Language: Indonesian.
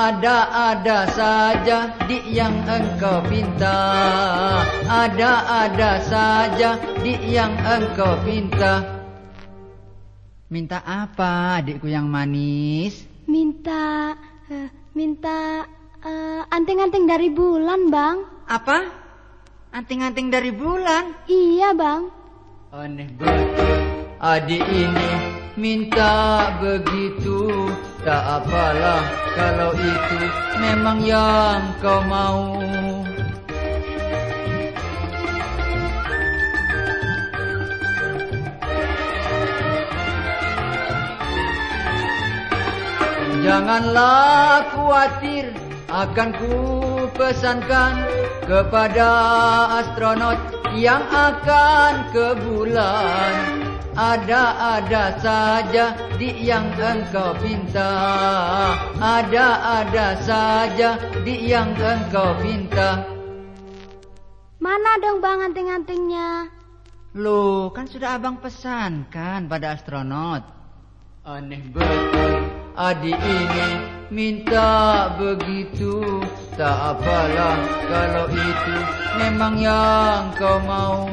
Ada-ada saja di yang engkau pinta Ada-ada saja di yang engkau pinta Minta apa adikku yang manis? Minta, uh, minta uh, anting-anting dari bulan, Bang. Apa? Anting-anting dari bulan? Iya, Bang. Aneh betul, adik ini minta begitu. Tak apalah kalau itu memang yang kau mau. Janganlah khawatir akan ku pesankan kepada astronot yang akan ke bulan. Ada-ada saja di yang engkau pinta. Ada-ada saja di yang engkau pinta. Mana dong bang anting-antingnya? Loh, kan sudah abang pesankan pada astronot. Aneh betul adik ini minta begitu Tak apalah kalau itu memang yang kau mau